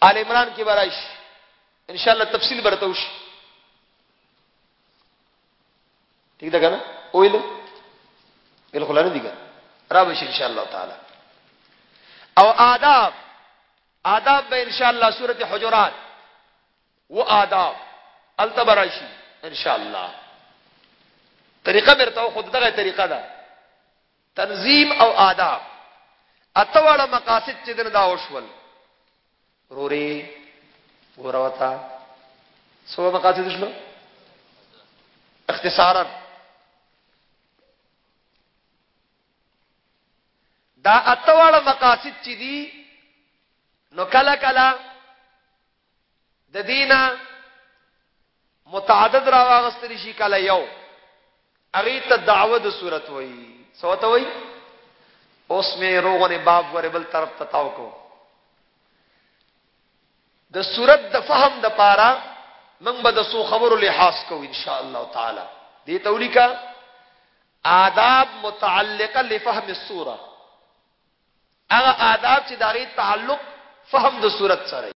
آل عمران کې برایش ان شاء الله تفصیل برته وشي ٹھیک ده کنه ویل ګل خلانه دي کنه را بشي ان شاء الله تعالی۔ أو آداب۔ آداب به ان شاء الله سوره حجرات۔ و آداب۔ التبرشی ان شاء الله طریقه مرته خود دغه طریقه ده تنظیم أو آداب۔ اتواړه مقاصد چې دنه دا وشول روري ورواتا سو مقاصد شلو اختصارا دا اتواړه مقاصد چې دي نو کله کله د دینه متعدد راواغستری شي کله یو اغه ته دعوه د صورت وای سوته وای اوس مې روغونه باب ور بل طرف ته تاو کو د صورت د فهم د پاره من به د سو خبرو لحاظ کو ان شاء الله تعالی. دې تولیکا آداب متعلقه لفهم الصوره. هغه آداب چې دغه تعلق فهم د صورت سره